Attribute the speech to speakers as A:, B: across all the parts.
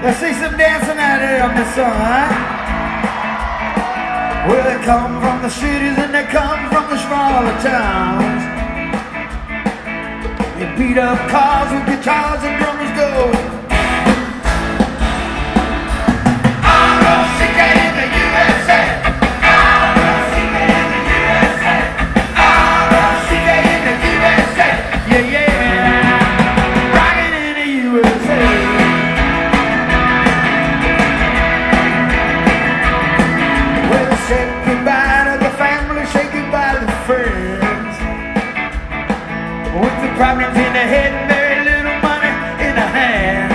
A: I see some dancing out here on the sun. Well, they come from the cities and they come from the smaller towns. They beat up cars with guitars and problems in the head and very little money in the hands.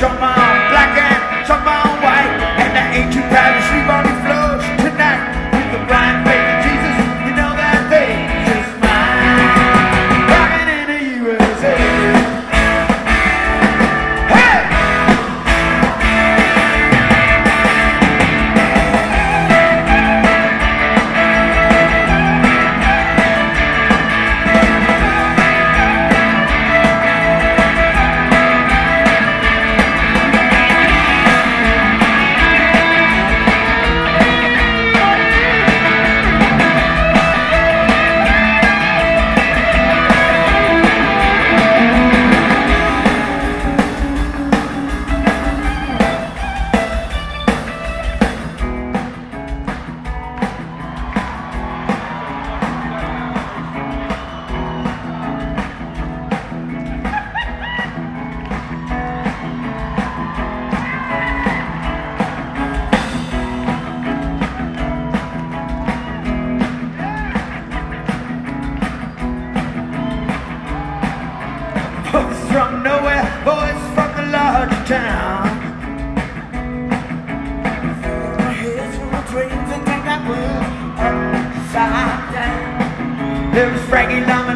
A: Some are black town. Of dreams and I will upside down. There was Frankie Bobby